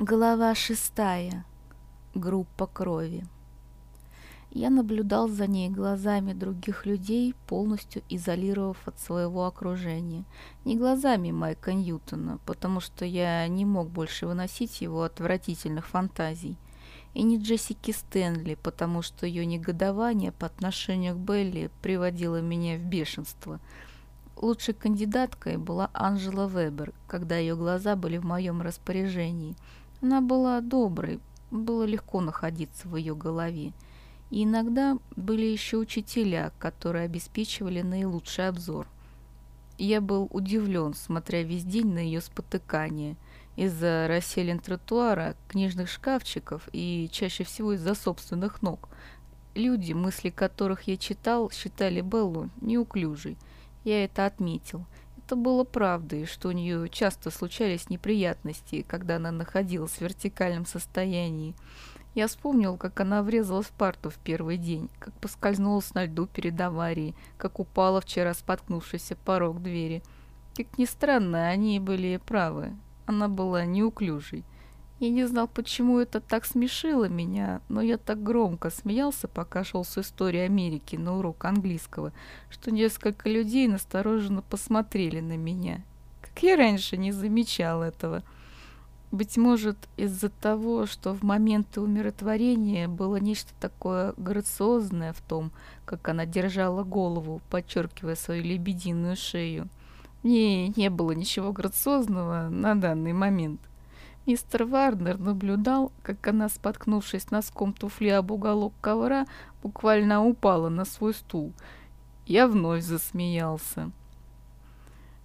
Глава шестая. Группа крови. Я наблюдал за ней глазами других людей, полностью изолировав от своего окружения. Не глазами Майка Ньютона, потому что я не мог больше выносить его отвратительных фантазий. И не Джессики Стэнли, потому что ее негодование по отношению к Белли приводило меня в бешенство. Лучшей кандидаткой была Анжела Вебер, когда ее глаза были в моем распоряжении – она была доброй, было легко находиться в ее голове. И иногда были еще учителя, которые обеспечивали наилучший обзор. Я был удивлен, смотря весь день на ее спотыкание из-за расселен тротуара, книжных шкафчиков и чаще всего из-за собственных ног. Люди, мысли которых я читал, считали Беллу неуклюжей. Я это отметил – это было правдой, что у нее часто случались неприятности, когда она находилась в вертикальном состоянии. Я вспомнил, как она врезалась в парту в первый день, как поскользнулась на льду перед аварией, как упала вчера споткнувшийся порог двери. Как ни странно, они были правы. Она была неуклюжей. Я не знал, почему это так смешило меня, но я так громко смеялся, пока шел с истории Америки на урок английского, что несколько людей настороженно посмотрели на меня. Как я раньше не замечал этого. Быть может, из-за того, что в моменты умиротворения было нечто такое грациозное в том, как она держала голову, подчеркивая свою лебединую шею. Мне не было ничего грациозного на данный момент. Мистер Варнер наблюдал, как она, споткнувшись носком туфли об уголок ковра, буквально упала на свой стул. Я вновь засмеялся.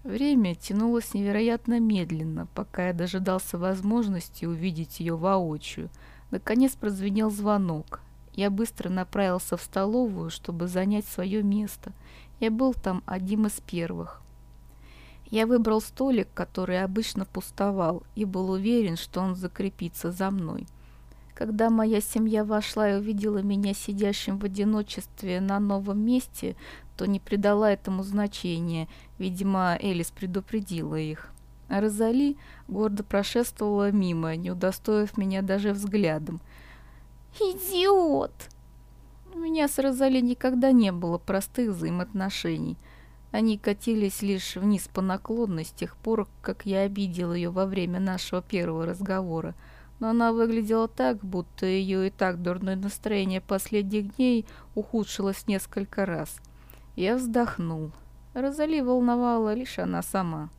Время тянулось невероятно медленно, пока я дожидался возможности увидеть ее воочию. Наконец прозвенел звонок. Я быстро направился в столовую, чтобы занять свое место. Я был там одним из первых. Я выбрал столик, который обычно пустовал, и был уверен, что он закрепится за мной. Когда моя семья вошла и увидела меня сидящим в одиночестве на новом месте, то не придала этому значения. Видимо, Элис предупредила их. А Розали гордо прошествовала мимо, не удостоив меня даже взглядом. «Идиот!» У меня с Розали никогда не было простых взаимоотношений – они катились лишь вниз по наклонной с тех пор, как я обидел ее во время нашего первого разговора. Но она выглядела так, будто ее и так дурное настроение последних дней ухудшилось несколько раз. Я вздохнул. Розали волновала лишь она сама.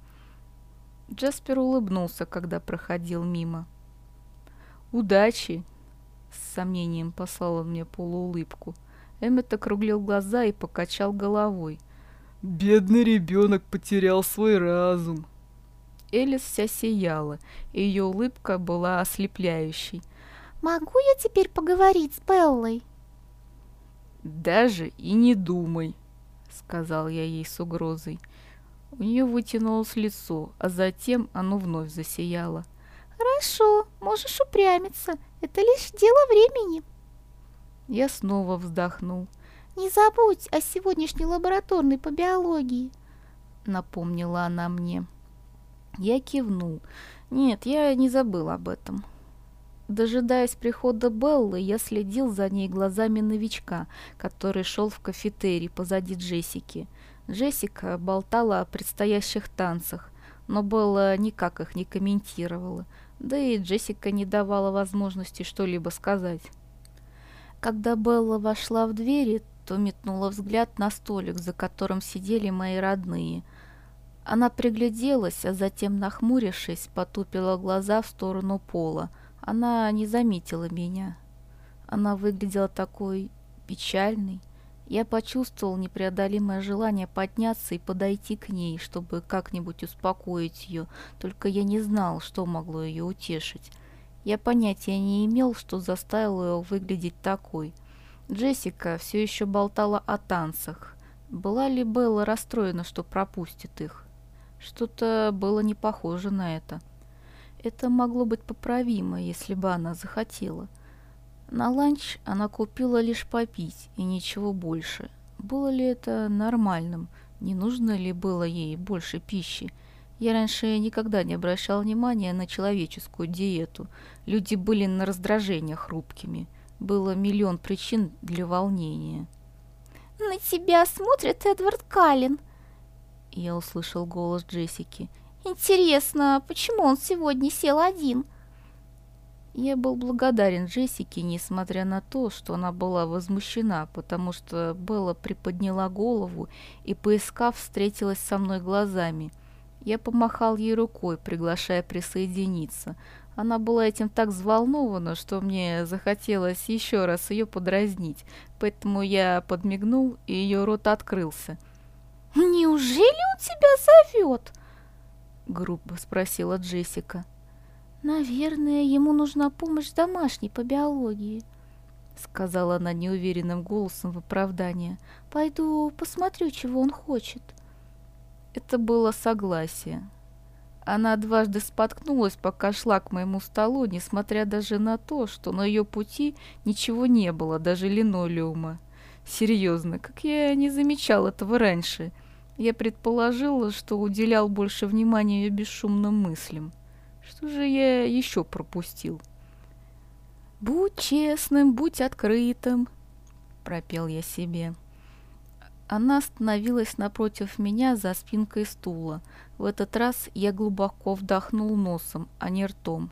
Джаспер улыбнулся, когда проходил мимо. «Удачи!» — с сомнением послал он мне полуулыбку. Эммет округлил глаза и покачал головой — Бедный ребенок потерял свой разум. Элис вся сияла, и ее улыбка была ослепляющей. «Могу я теперь поговорить с Беллой?» «Даже и не думай», — сказал я ей с угрозой. У нее вытянулось лицо, а затем оно вновь засияло. «Хорошо, можешь упрямиться. Это лишь дело времени». Я снова вздохнул. «Не забудь о сегодняшней лабораторной по биологии», — напомнила она мне. Я кивнул. Нет, я не забыл об этом. Дожидаясь прихода Беллы, я следил за ней глазами новичка, который шел в кафетерий позади Джессики. Джессика болтала о предстоящих танцах, но Белла никак их не комментировала, да и Джессика не давала возможности что-либо сказать. Когда Белла вошла в двери, то метнула взгляд на столик, за которым сидели мои родные. Она пригляделась, а затем, нахмурившись, потупила глаза в сторону пола. Она не заметила меня. Она выглядела такой печальной. Я почувствовал непреодолимое желание подняться и подойти к ней, чтобы как-нибудь успокоить ее, только я не знал, что могло ее утешить. Я понятия не имел, что заставило ее выглядеть такой – Джессика все еще болтала о танцах. Была ли Белла расстроена, что пропустит их? Что-то было не похоже на это. Это могло быть поправимо, если бы она захотела. На ланч она купила лишь попить и ничего больше. Было ли это нормальным? Не нужно ли было ей больше пищи? Я раньше никогда не обращал внимания на человеческую диету. Люди были на раздражение хрупкими. Было миллион причин для волнения. «На тебя смотрит Эдвард Каллен!» Я услышал голос Джессики. «Интересно, почему он сегодня сел один?» Я был благодарен Джессике, несмотря на то, что она была возмущена, потому что Белла приподняла голову и, поискав, встретилась со мной глазами. Я помахал ей рукой, приглашая присоединиться. Она была этим так взволнована, что мне захотелось еще раз ее подразнить, поэтому я подмигнул, и ее рот открылся. «Неужели он тебя зовет?» — грубо спросила Джессика. «Наверное, ему нужна помощь домашней по биологии», — сказала она неуверенным голосом в оправдание. «Пойду посмотрю, чего он хочет». Это было согласие. Она дважды споткнулась, пока шла к моему столу, несмотря даже на то, что на ее пути ничего не было, даже линолеума. Серьезно, как я не замечал этого раньше. Я предположила, что уделял больше внимания ее бесшумным мыслям. Что же я еще пропустил? «Будь честным, будь открытым», — пропел я себе. Она остановилась напротив меня за спинкой стула. В этот раз я глубоко вдохнул носом, а не ртом.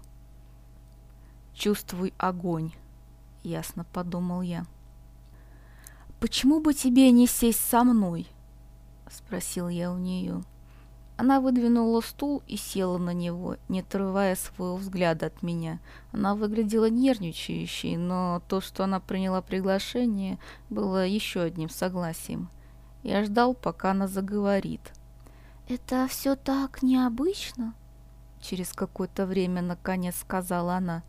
«Чувствуй огонь», — ясно подумал я. «Почему бы тебе не сесть со мной?» — спросил я у нее. Она выдвинула стул и села на него, не отрывая своего взгляда от меня. Она выглядела нервничающей, но то, что она приняла приглашение, было еще одним согласием. Я ждал, пока она заговорит. «Это все так необычно?» Через какое-то время, наконец, сказала она.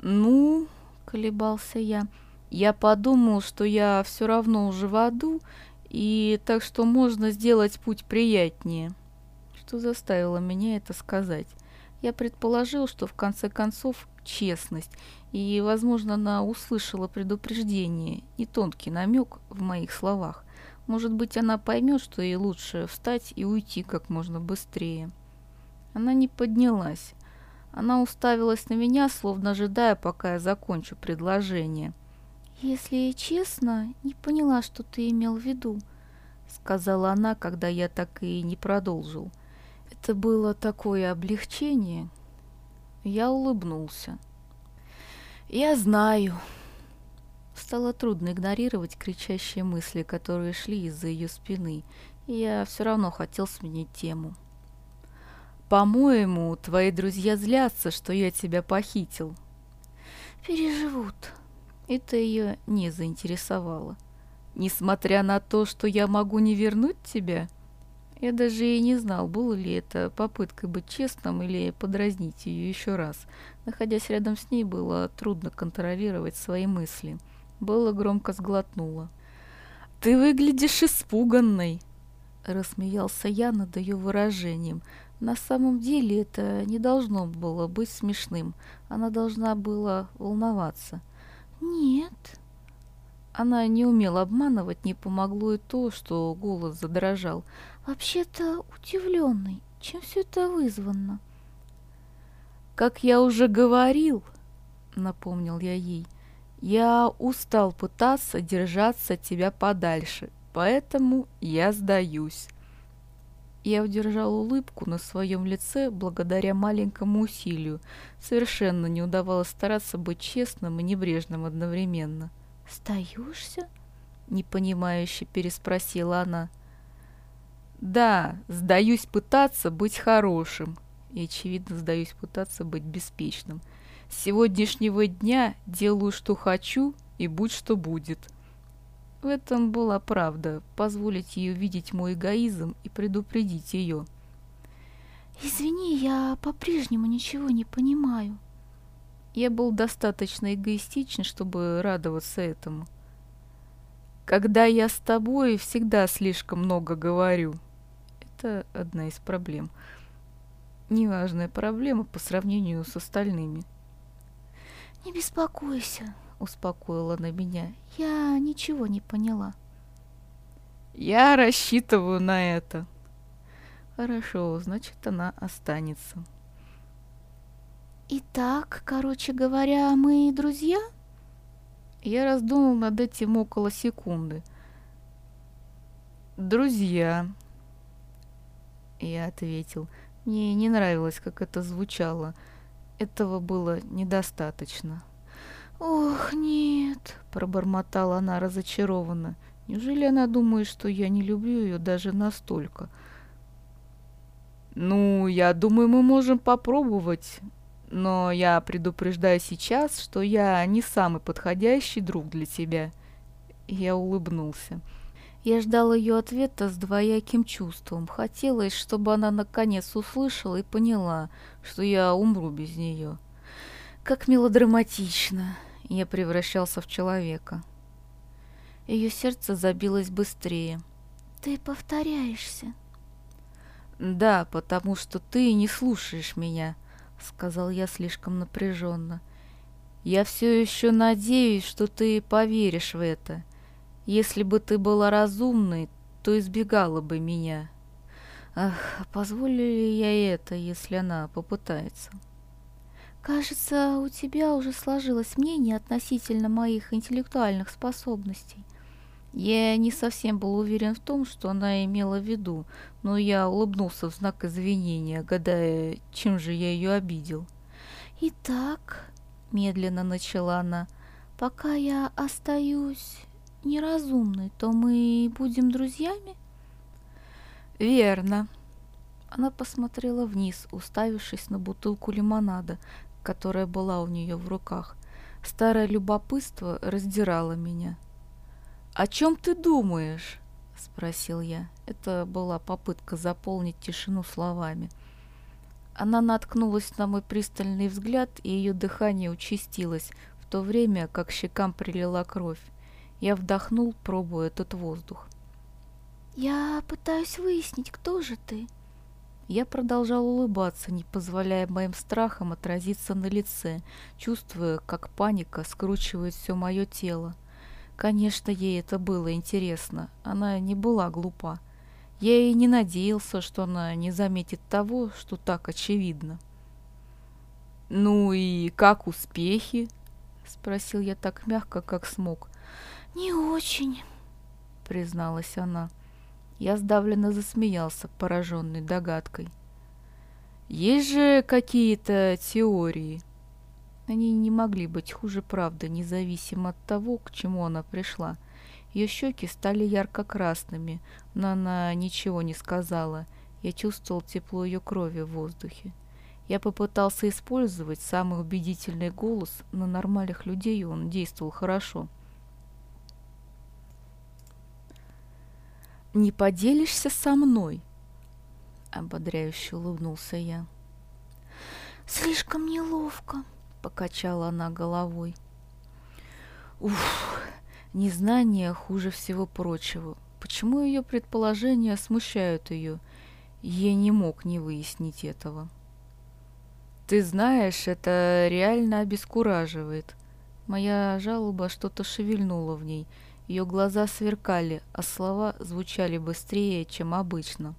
«Ну...» — колебался я. «Я подумал, что я все равно уже в аду, и так что можно сделать путь приятнее» что заставило меня это сказать. Я предположил, что в конце концов честность, и, возможно, она услышала предупреждение и тонкий намек в моих словах. Может быть, она поймет, что ей лучше встать и уйти как можно быстрее. Она не поднялась. Она уставилась на меня, словно ожидая, пока я закончу предложение. «Если честно, не поняла, что ты имел в виду», — сказала она, когда я так и не продолжил. Это было такое облегчение. Я улыбнулся. Я знаю. Стало трудно игнорировать кричащие мысли, которые шли из-за ее спины, я все равно хотел сменить тему. По-моему, твои друзья злятся, что я тебя похитил. Переживут. Это ее не заинтересовало. Несмотря на то, что я могу не вернуть тебя, — я даже и не знал, было ли это попыткой быть честным или подразнить ее еще раз. Находясь рядом с ней, было трудно контролировать свои мысли. Белла громко сглотнула. «Ты выглядишь испуганной!» Рассмеялся я над ее выражением. На самом деле это не должно было быть смешным. Она должна была волноваться. «Нет», она не умела обманывать, не помогло и то, что голос задрожал. «Вообще-то удивленный. Чем все это вызвано?» «Как я уже говорил», — напомнил я ей, — «я устал пытаться держаться от тебя подальше, поэтому я сдаюсь». Я удержал улыбку на своем лице благодаря маленькому усилию. Совершенно не удавалось стараться быть честным и небрежным одновременно. «Сдаешься?» — непонимающе переспросила она. «Да, сдаюсь пытаться быть хорошим, и, очевидно, сдаюсь пытаться быть беспечным. С сегодняшнего дня делаю, что хочу, и будь что будет». В этом была правда, позволить ей увидеть мой эгоизм и предупредить ее. «Извини, я по-прежнему ничего не понимаю», я был достаточно эгоистичен, чтобы радоваться этому. Когда я с тобой, всегда слишком много говорю. Это одна из проблем. Неважная проблема по сравнению с остальными. «Не беспокойся», — успокоила она меня. «Я ничего не поняла». «Я рассчитываю на это». Хорошо, значит, она останется. Итак, короче говоря, мы друзья? Я раздумал над этим около секунды. Друзья. Я ответил. Мне не нравилось, как это звучало. Этого было недостаточно. «Ох, нет!» – пробормотала она разочарованно. «Неужели она думает, что я не люблю ее даже настолько?» «Ну, я думаю, мы можем попробовать, но я предупреждаю сейчас, что я не самый подходящий друг для тебя». Я улыбнулся. Я ждал ее ответа с двояким чувством. Хотелось, чтобы она наконец услышала и поняла, что я умру без нее. Как мелодраматично я превращался в человека. Ее сердце забилось быстрее. «Ты повторяешься». «Да, потому что ты не слушаешь меня», — сказал я слишком напряженно. «Я все еще надеюсь, что ты поверишь в это. Если бы ты была разумной, то избегала бы меня. Ах, позволю ли я это, если она попытается?» Кажется, у тебя уже сложилось мнение относительно моих интеллектуальных способностей. Я не совсем был уверен в том, что она имела в виду, но я улыбнулся в знак извинения, гадая, чем же я ее обидел. «Итак», — медленно начала она, — «пока я остаюсь неразумной, то мы будем друзьями?» «Верно». Она посмотрела вниз, уставившись на бутылку лимонада, которая была у нее в руках. Старое любопытство раздирало меня. «О чем ты думаешь?» — спросил я. Это была попытка заполнить тишину словами. Она наткнулась на мой пристальный взгляд, и ее дыхание участилось, в то время как щекам прилила кровь. Я вдохнул, пробуя этот воздух. «Я пытаюсь выяснить, кто же ты?» Я продолжал улыбаться, не позволяя моим страхам отразиться на лице, чувствуя, как паника скручивает все мое тело. Конечно, ей это было интересно, она не была глупа. Я и не надеялся, что она не заметит того, что так очевидно. «Ну и как успехи?» — спросил я так мягко, как смог. «Не очень», — призналась она. Я сдавленно засмеялся, пораженный догадкой. Есть же какие-то теории. Они не могли быть хуже правды, независимо от того, к чему она пришла. Ее щеки стали ярко-красными, но она ничего не сказала. Я чувствовал тепло ее крови в воздухе. Я попытался использовать самый убедительный голос, но нормальных людей он действовал хорошо. — не поделишься со мной?» Ободряюще улыбнулся я. «Слишком неловко», — покачала она головой. Уф, незнание хуже всего прочего. Почему ее предположения смущают ее? Я не мог не выяснить этого. Ты знаешь, это реально обескураживает. Моя жалоба что-то шевельнула в ней — ее глаза сверкали, а слова звучали быстрее, чем обычно.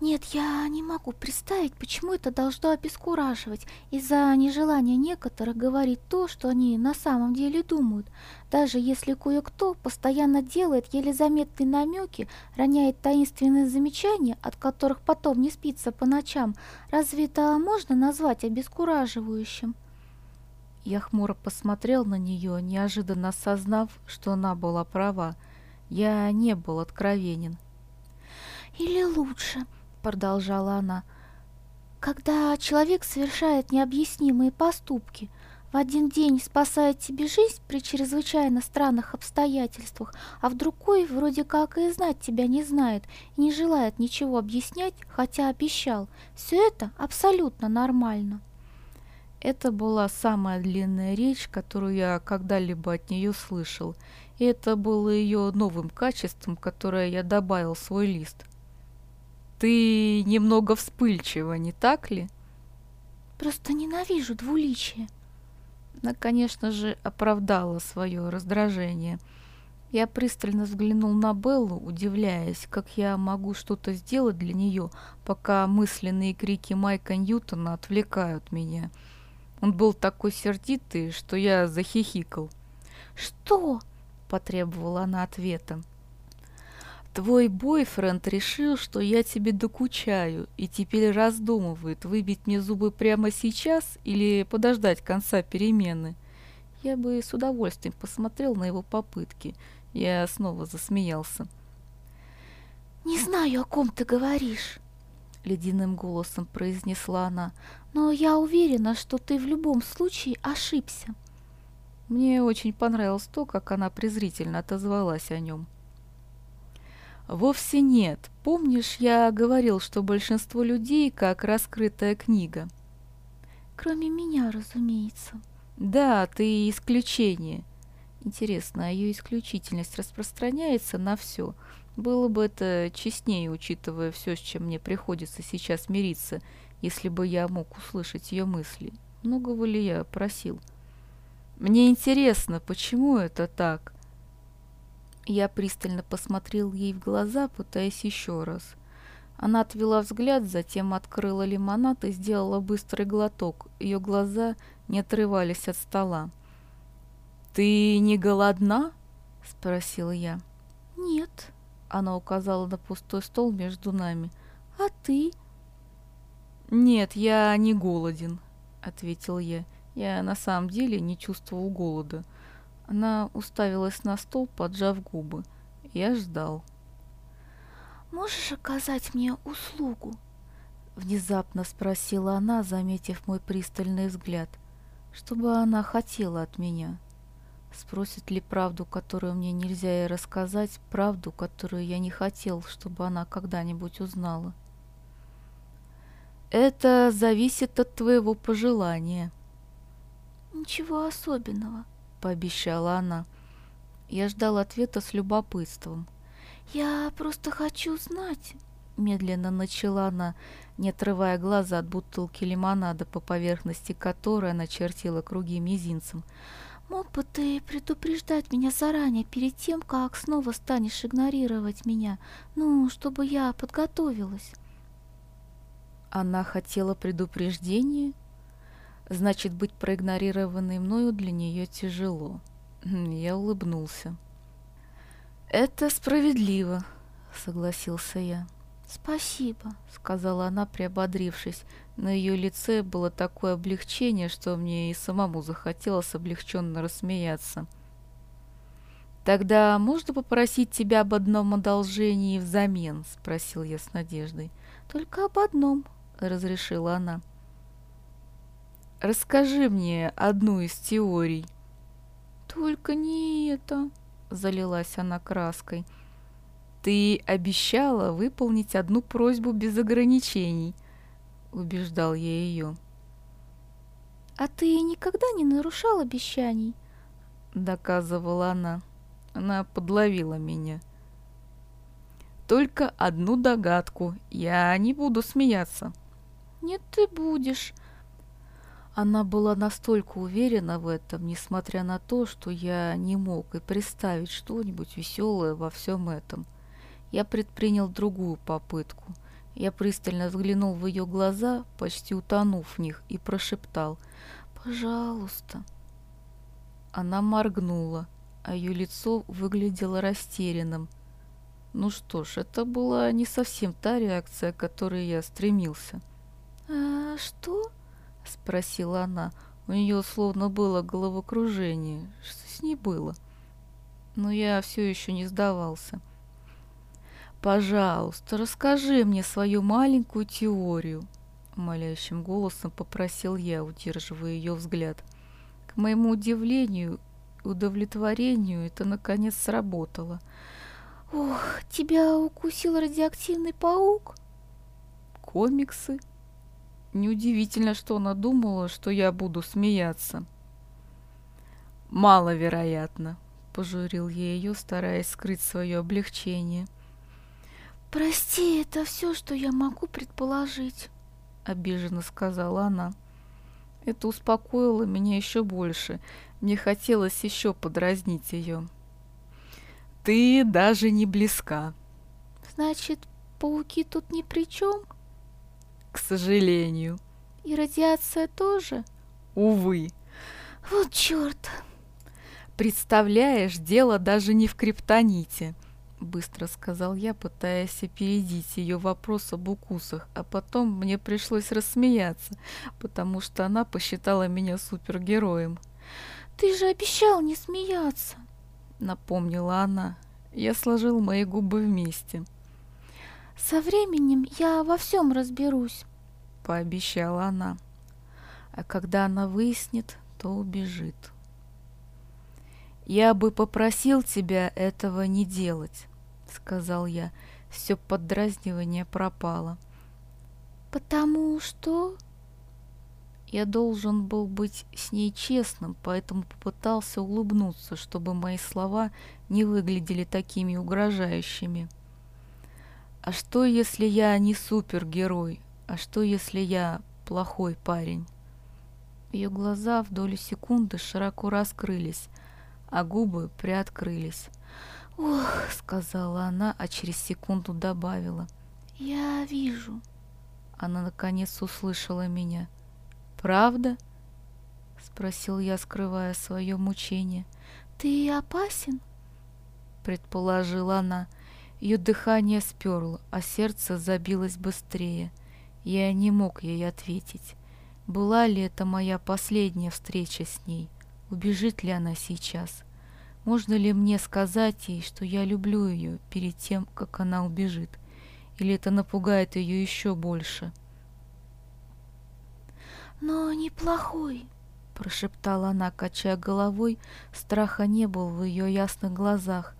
Нет, я не могу представить, почему это должно обескураживать из-за нежелания некоторых говорить то, что они на самом деле думают. Даже если кое-кто постоянно делает еле заметные намеки, роняет таинственные замечания, от которых потом не спится по ночам, разве это можно назвать обескураживающим? Я хмуро посмотрел на нее, неожиданно осознав, что она была права. Я не был откровенен. «Или лучше», — продолжала она, — «когда человек совершает необъяснимые поступки, в один день спасает тебе жизнь при чрезвычайно странных обстоятельствах, а в другой вроде как и знать тебя не знает и не желает ничего объяснять, хотя обещал. Все это абсолютно нормально». Это была самая длинная речь, которую я когда-либо от нее слышал, и это было ее новым качеством, которое я добавил в свой лист. «Ты немного вспыльчива, не так ли?» «Просто ненавижу двуличие». Она, конечно же, оправдала свое раздражение. Я пристально взглянул на Беллу, удивляясь, как я могу что-то сделать для нее, пока мысленные крики Майка Ньютона отвлекают меня. Он был такой сердитый, что я захихикал. «Что?» – потребовала она ответа. Твой бойфренд решил, что я тебе докучаю, и теперь раздумывает, выбить мне зубы прямо сейчас или подождать конца перемены. Я бы с удовольствием посмотрел на его попытки. Я снова засмеялся. «Не знаю, о ком ты говоришь», — ледяным голосом произнесла она, «но я уверена, что ты в любом случае ошибся». Мне очень понравилось то, как она презрительно отозвалась о нем. Вовсе нет. Помнишь, я говорил, что большинство людей как раскрытая книга? Кроме меня, разумеется. Да, ты исключение. Интересно, а ее исключительность распространяется на все? Было бы это честнее, учитывая все, с чем мне приходится сейчас мириться, если бы я мог услышать ее мысли. Многого ли я просил? Мне интересно, почему это так? Я пристально посмотрел ей в глаза, пытаясь еще раз. Она отвела взгляд, затем открыла лимонад и сделала быстрый глоток. Ее глаза не отрывались от стола. «Ты не голодна?» – спросил я. «Нет», – она указала на пустой стол между нами. «А ты?» «Нет, я не голоден», – ответил я. Я на самом деле не чувствовал голода. Она уставилась на стол, поджав губы. Я ждал. «Можешь оказать мне услугу?» Внезапно спросила она, заметив мой пристальный взгляд. Что бы она хотела от меня? Спросит ли правду, которую мне нельзя ей рассказать, правду, которую я не хотел, чтобы она когда-нибудь узнала? Это зависит от твоего пожелания. Ничего особенного, — пообещала она. Я ждал ответа с любопытством. «Я просто хочу знать», — медленно начала она, не отрывая глаза от бутылки лимонада, по поверхности которой она чертила круги мизинцем. «Мог бы ты предупреждать меня заранее, перед тем, как снова станешь игнорировать меня, ну, чтобы я подготовилась?» Она хотела предупреждения? Значит, быть проигнорированной мною для нее тяжело. Я улыбнулся. «Это справедливо», — согласился я. «Спасибо», — сказала она, приободрившись. На ее лице было такое облегчение, что мне и самому захотелось облегченно рассмеяться. «Тогда можно попросить тебя об одном одолжении взамен?» — спросил я с надеждой. «Только об одном», — разрешила она. Расскажи мне одну из теорий. Только не это, залилась она краской. Ты обещала выполнить одну просьбу без ограничений, убеждал я ее. А ты никогда не нарушал обещаний? доказывала она. Она подловила меня. Только одну догадку. Я не буду смеяться. Нет, ты будешь. Она была настолько уверена в этом, несмотря на то, что я не мог и представить что-нибудь веселое во всем этом. Я предпринял другую попытку. Я пристально взглянул в ее глаза, почти утонув в них, и прошептал «Пожалуйста». Она моргнула, а ее лицо выглядело растерянным. Ну что ж, это была не совсем та реакция, к которой я стремился. «А что?» — спросила она. У нее словно было головокружение. Что с ней было? Но я все еще не сдавался. «Пожалуйста, расскажи мне свою маленькую теорию», — молящим голосом попросил я, удерживая ее взгляд. К моему удивлению и удовлетворению это наконец сработало. «Ох, тебя укусил радиоактивный паук?» «Комиксы?» Неудивительно, что она думала, что я буду смеяться. «Маловероятно», — пожурил я ее, стараясь скрыть свое облегчение. «Прости, это все, что я могу предположить», — обиженно сказала она. Это успокоило меня еще больше. Мне хотелось еще подразнить ее. Ты даже не близка. Значит, пауки тут ни при чем? К сожалению. И радиация тоже? Увы. Вот черт. Представляешь, дело даже не в криптоните, быстро сказал я, пытаясь опередить ее вопрос об укусах, а потом мне пришлось рассмеяться, потому что она посчитала меня супергероем. Ты же обещал не смеяться, напомнила она. Я сложил мои губы вместе. Со временем я во всем разберусь, пообещала она. А когда она выяснит, то убежит. «Я бы попросил тебя этого не делать», — сказал я. Все поддразнивание пропало. «Потому что...» Я должен был быть с ней честным, поэтому попытался улыбнуться, чтобы мои слова не выглядели такими угрожающими. А что, если я не супергерой? А что, если я плохой парень? Ее глаза в долю секунды широко раскрылись, а губы приоткрылись. «Ох», — сказала она, а через секунду добавила. «Я вижу». Она наконец услышала меня. «Правда?» — спросил я, скрывая свое мучение. «Ты опасен?» — предположила она. Ее дыхание сперло, а сердце забилось быстрее. Я не мог ей ответить. Была ли это моя последняя встреча с ней? Убежит ли она сейчас? Можно ли мне сказать ей, что я люблю ее перед тем, как она убежит? Или это напугает ее еще больше? «Но неплохой», — прошептала она, качая головой. Страха не было в ее ясных глазах.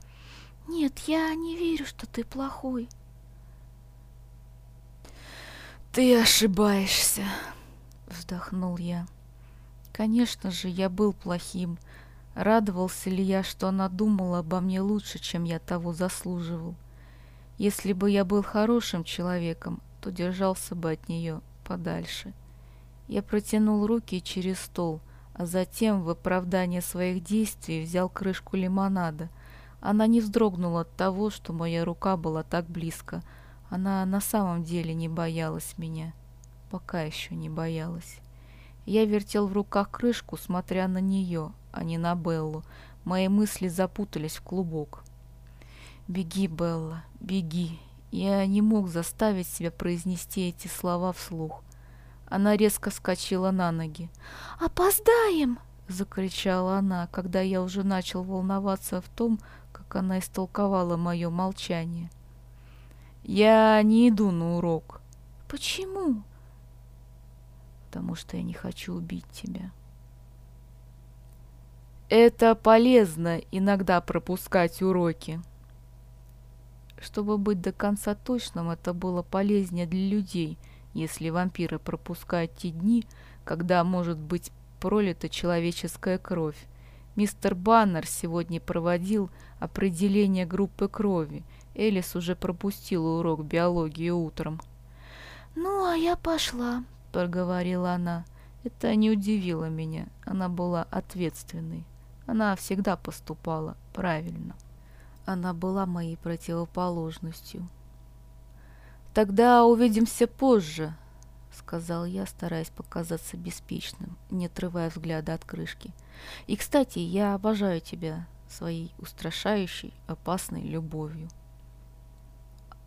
«Нет, я не верю, что ты плохой». «Ты ошибаешься», — вздохнул я. Конечно же, я был плохим. Радовался ли я, что она думала обо мне лучше, чем я того заслуживал? Если бы я был хорошим человеком, то держался бы от нее подальше. Я протянул руки через стол, а затем в оправдание своих действий взял крышку лимонада. Она не вздрогнула от того, что моя рука была так близко. Она на самом деле не боялась меня. Пока еще не боялась. Я вертел в руках крышку, смотря на нее, а не на Беллу. Мои мысли запутались в клубок. «Беги, Белла, беги!» Я не мог заставить себя произнести эти слова вслух. Она резко скочила на ноги. «Опоздаем!» — закричала она, когда я уже начал волноваться в том, как она истолковала мое молчание. «Я не иду на урок». «Почему?» «Потому что я не хочу убить тебя». Это полезно иногда пропускать уроки. Чтобы быть до конца точным, это было полезнее для людей, если вампиры пропускают те дни, когда может быть пролита человеческая кровь. Мистер Баннер сегодня проводил определение группы крови. Элис уже пропустила урок биологии утром. «Ну, а я пошла», — проговорила она. Это не удивило меня. Она была ответственной. Она всегда поступала правильно. Она была моей противоположностью. «Тогда увидимся позже», — сказал я, стараясь показаться беспечным, не отрывая взгляда от крышки. «И, кстати, я обожаю тебя своей устрашающей, опасной любовью».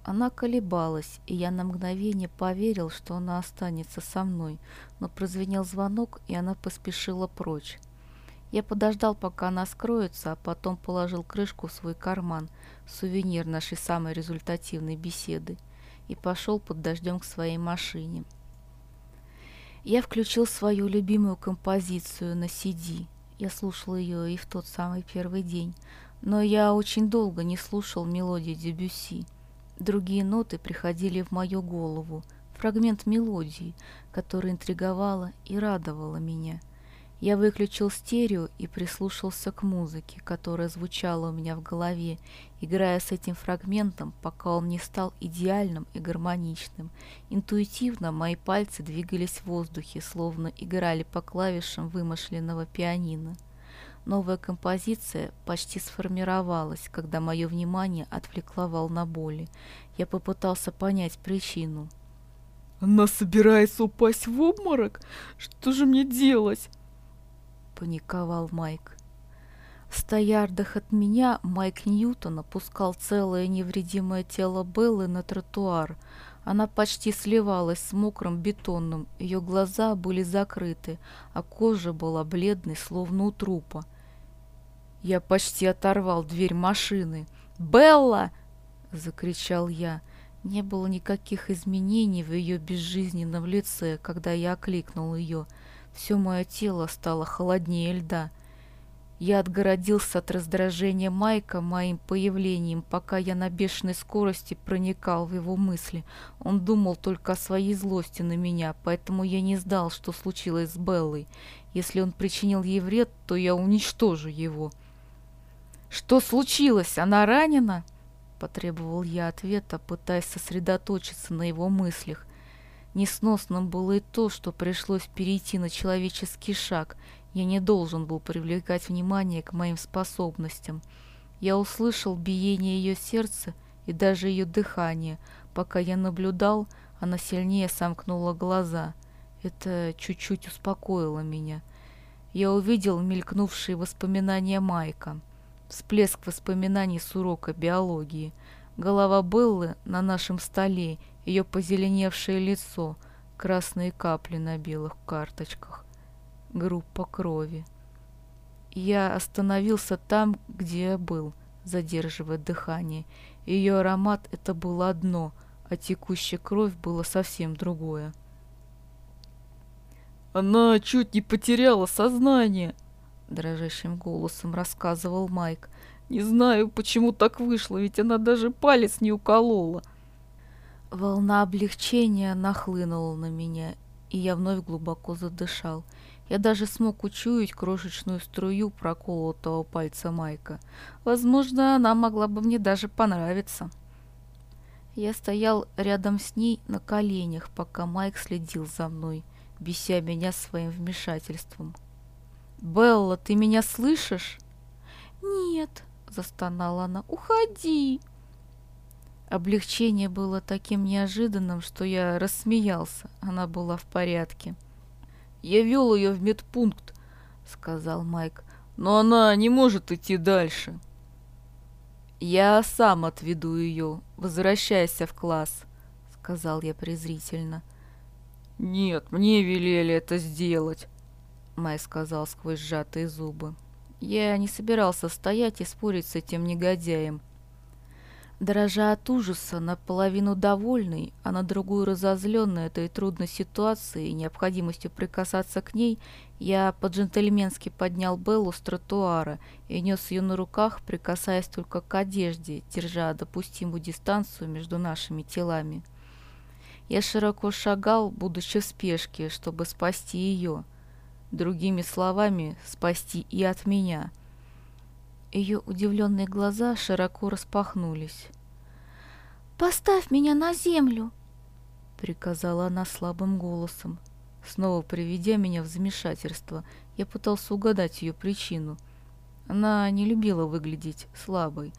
Она колебалась, и я на мгновение поверил, что она останется со мной, но прозвенел звонок, и она поспешила прочь. Я подождал, пока она скроется, а потом положил крышку в свой карман, сувенир нашей самой результативной беседы, и пошел под дождем к своей машине. Я включил свою любимую композицию на CD. Я слушал ее и в тот самый первый день, но я очень долго не слушал мелодии Дебюсси. Другие ноты приходили в мою голову, фрагмент мелодии, которая интриговала и радовала меня – я выключил стерео и прислушался к музыке, которая звучала у меня в голове, играя с этим фрагментом, пока он не стал идеальным и гармоничным. Интуитивно мои пальцы двигались в воздухе, словно играли по клавишам вымышленного пианино. Новая композиция почти сформировалась, когда мое внимание отвлекла волна боли. Я попытался понять причину. «Она собирается упасть в обморок? Что же мне делать?» Паниковал Майк. В ста от меня Майк Ньютон опускал целое невредимое тело Беллы на тротуар. Она почти сливалась с мокрым бетонным, ее глаза были закрыты, а кожа была бледной, словно у трупа. Я почти оторвал дверь машины. «Белла!» — закричал я. Не было никаких изменений в ее безжизненном лице, когда я окликнул ее. Все мое тело стало холоднее льда — я отгородился от раздражения Майка моим появлением, пока я на бешеной скорости проникал в его мысли. Он думал только о своей злости на меня, поэтому я не знал, что случилось с Беллой. Если он причинил ей вред, то я уничтожу его. «Что случилось? Она ранена?» Потребовал я ответа, пытаясь сосредоточиться на его мыслях. Несносным было и то, что пришлось перейти на человеческий шаг – я не должен был привлекать внимание к моим способностям. Я услышал биение ее сердца и даже ее дыхание. Пока я наблюдал, она сильнее сомкнула глаза. Это чуть-чуть успокоило меня. Я увидел мелькнувшие воспоминания Майка. Всплеск воспоминаний с урока биологии. Голова Беллы на нашем столе, ее позеленевшее лицо, красные капли на белых карточках группа крови. Я остановился там, где я был, задерживая дыхание. Ее аромат — это было одно, а текущая кровь было совсем другое. «Она чуть не потеряла сознание», — дрожащим голосом рассказывал Майк. «Не знаю, почему так вышло, ведь она даже палец не уколола». Волна облегчения нахлынула на меня, и я вновь глубоко задышал. Я даже смог учуять крошечную струю проколотого пальца Майка. Возможно, она могла бы мне даже понравиться. Я стоял рядом с ней на коленях, пока Майк следил за мной, беся меня своим вмешательством. «Белла, ты меня слышишь?» «Нет», — застонала она, — «уходи». Облегчение было таким неожиданным, что я рассмеялся. Она была в порядке. Я вел ее в медпункт, сказал Майк, но она не может идти дальше. Я сам отведу ее. Возвращайся в класс, сказал я презрительно. Нет, мне велели это сделать, Майк сказал сквозь сжатые зубы. Я не собирался стоять и спорить с этим негодяем. Дрожа от ужаса, наполовину довольный, а на другую разозленный этой трудной ситуацией и необходимостью прикасаться к ней, я по-джентльменски поднял Беллу с тротуара и нес ее на руках, прикасаясь только к одежде, держа допустимую дистанцию между нашими телами. Я широко шагал, будучи в спешке, чтобы спасти ее. Другими словами, спасти и от меня — ее удивленные глаза широко распахнулись. «Поставь меня на землю!» — приказала она слабым голосом. Снова приведя меня в замешательство, я пытался угадать ее причину. Она не любила выглядеть слабой.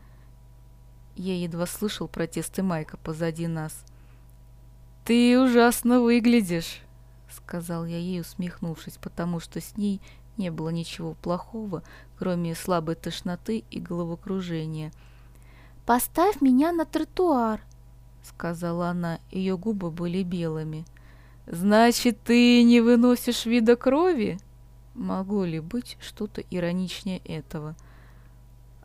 Я едва слышал протесты Майка позади нас. «Ты ужасно выглядишь!» — сказал я ей, усмехнувшись, потому что с ней не было ничего плохого, кроме слабой тошноты и головокружения. «Поставь меня на тротуар», — сказала она, ее губы были белыми. «Значит, ты не выносишь вида крови?» Могло ли быть что-то ироничнее этого?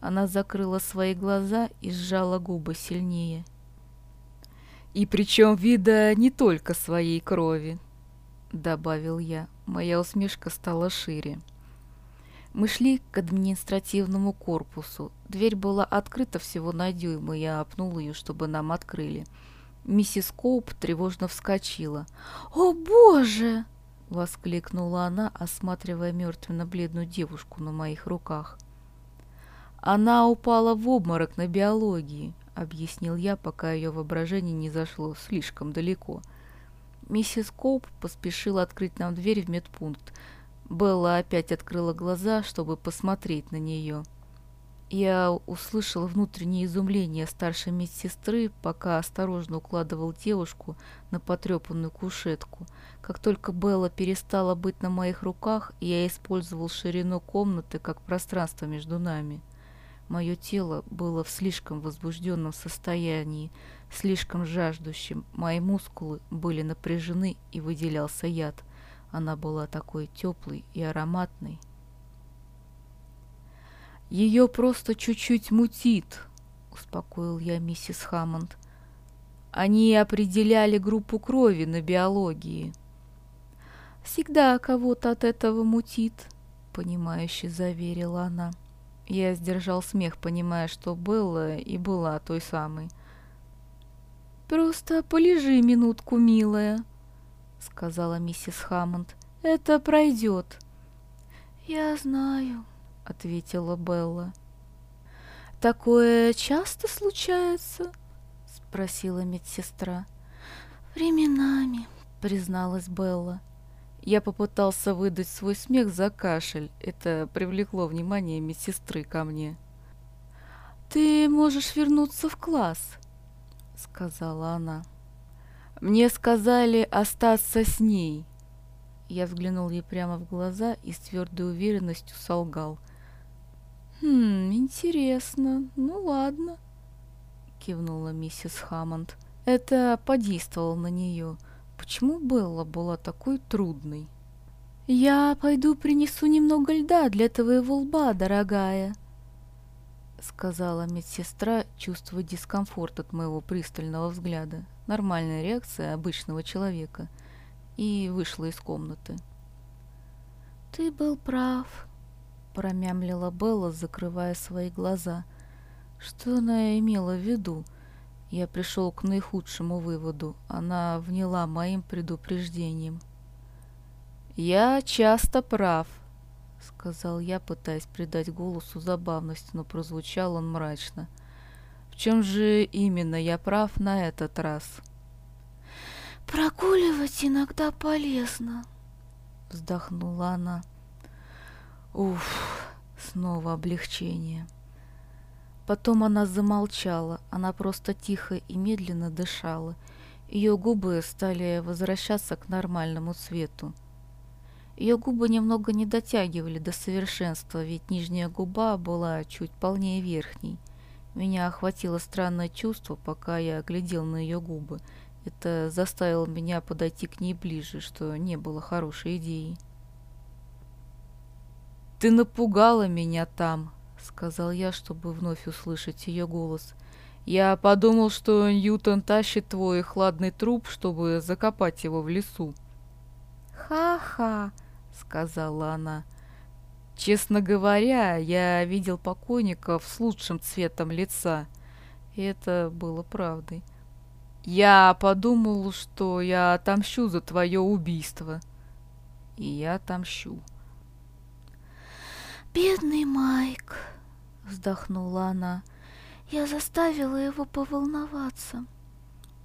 Она закрыла свои глаза и сжала губы сильнее. «И причем вида не только своей крови», — добавил я. Моя усмешка стала шире. Мы шли к административному корпусу. Дверь была открыта всего на дюйм, и я опнул ее, чтобы нам открыли. Миссис Коуп тревожно вскочила. «О, Боже!» — воскликнула она, осматривая мертвенно-бледную девушку на моих руках. «Она упала в обморок на биологии», — объяснил я, пока ее воображение не зашло слишком далеко — Миссис Коуп поспешила открыть нам дверь в медпункт. Белла опять открыла глаза, чтобы посмотреть на нее. Я услышал внутреннее изумление старшей медсестры, пока осторожно укладывал девушку на потрепанную кушетку. Как только Белла перестала быть на моих руках, я использовал ширину комнаты как пространство между нами. Мое тело было в слишком возбужденном состоянии, слишком жаждущим. Мои мускулы были напряжены и выделялся яд. Она была такой теплой и ароматной. «Ее просто чуть-чуть мутит», — успокоил я миссис Хаммонд. «Они определяли группу крови на биологии». «Всегда кого-то от этого мутит», — понимающе заверила она. Я сдержал смех, понимая, что Белла и была той самой. «Просто полежи минутку, милая», — сказала миссис Хаммонд. «Это пройдет». «Я знаю», ответила Белла. «Такое часто случается?» — спросила медсестра. «Временами», — призналась Белла. Я попытался выдать свой смех за кашель. Это привлекло внимание медсестры ко мне. «Ты можешь вернуться в класс», — сказала она. «Мне сказали остаться с ней». Я взглянул ей прямо в глаза и с твердой уверенностью солгал. «Хм, интересно. Ну ладно», — кивнула миссис Хаммонд. Это подействовало на нее. Почему Белла была такой трудной? «Я пойду принесу немного льда для твоего лба, дорогая», — сказала медсестра, чувствуя дискомфорт от моего пристального взгляда. Нормальная реакция обычного человека. И вышла из комнаты. «Ты был прав», промямлила Белла, закрывая свои глаза. Что она имела в виду? Я пришел к наихудшему выводу. Она вняла моим предупреждением. «Я часто прав», — сказал я, пытаясь придать голосу забавность, но прозвучал он мрачно. «В чем же именно я прав на этот раз?» «Прогуливать иногда полезно», — вздохнула она. Уф, снова облегчение. Потом она замолчала, она просто тихо и медленно дышала. Ее губы стали возвращаться к нормальному цвету. Ее губы немного не дотягивали до совершенства, ведь нижняя губа была чуть полнее верхней. Меня охватило странное чувство, пока я глядел на ее губы. Это заставило меня подойти к ней ближе, что не было хорошей идеей. «Ты напугала меня там», — сказал я, чтобы вновь услышать ее голос. «Я подумал, что Ньютон тащит твой хладный труп, чтобы закопать его в лесу». «Ха-ха», — сказала она. «Честно говоря, я видел покойников с лучшим цветом лица». И это было правдой. «Я подумал, что я отомщу за твое убийство». И я отомщу. «Бедный Майк!» — вздохнула она. «Я заставила его поволноваться».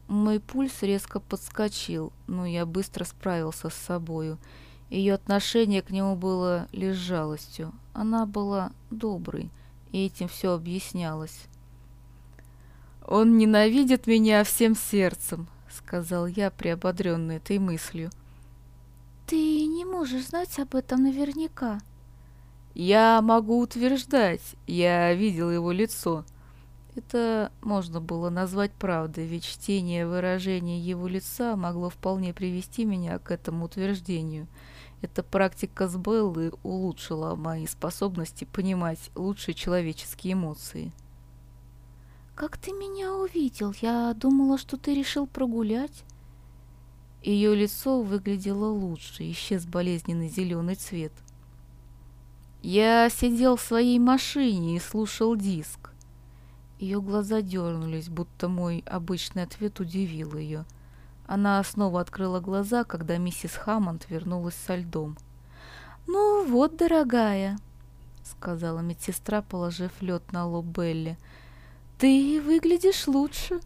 Мой пульс резко подскочил, но я быстро справился с собою. Ее отношение к нему было лишь жалостью. Она была доброй, и этим все объяснялось. «Он ненавидит меня всем сердцем», — сказал я, приободренный этой мыслью. «Ты не можешь знать об этом наверняка», я могу утверждать, я видел его лицо. Это можно было назвать правдой, ведь чтение выражения его лица могло вполне привести меня к этому утверждению. Эта практика с Беллы улучшила мои способности понимать лучшие человеческие эмоции. «Как ты меня увидел? Я думала, что ты решил прогулять». Ее лицо выглядело лучше, исчез болезненный зеленый цвет. Я сидел в своей машине и слушал диск. Ее глаза дернулись, будто мой обычный ответ удивил ее. Она снова открыла глаза, когда миссис Хаммонд вернулась со льдом. «Ну вот, дорогая», — сказала медсестра, положив лед на лоб Белли, — «ты выглядишь лучше».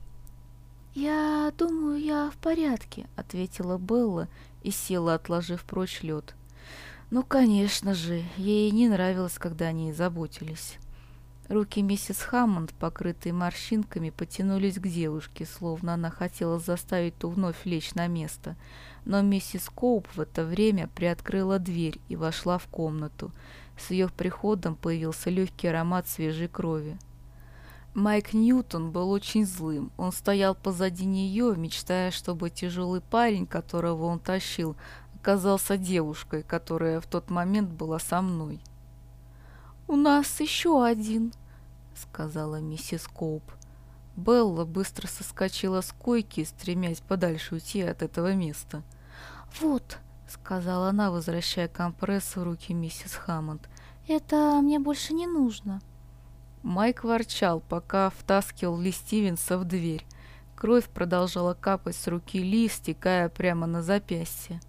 «Я думаю, я в порядке», — ответила Белла и села, отложив прочь лед. Ну, конечно же, ей не нравилось, когда они заботились. Руки миссис Хаммонд, покрытые морщинками, потянулись к девушке, словно она хотела заставить ту вновь лечь на место. Но миссис Коуп в это время приоткрыла дверь и вошла в комнату. С ее приходом появился легкий аромат свежей крови. Майк Ньютон был очень злым. Он стоял позади нее, мечтая, чтобы тяжелый парень, которого он тащил, оказался девушкой, которая в тот момент была со мной. «У нас еще один», — сказала миссис Коуп. Белла быстро соскочила с койки, стремясь подальше уйти от этого места. «Вот», — сказала она, возвращая компресс в руки миссис Хаммонд, — «это мне больше не нужно». Майк ворчал, пока втаскивал Ли Стивенса в дверь. Кровь продолжала капать с руки Ли, стекая прямо на запястье.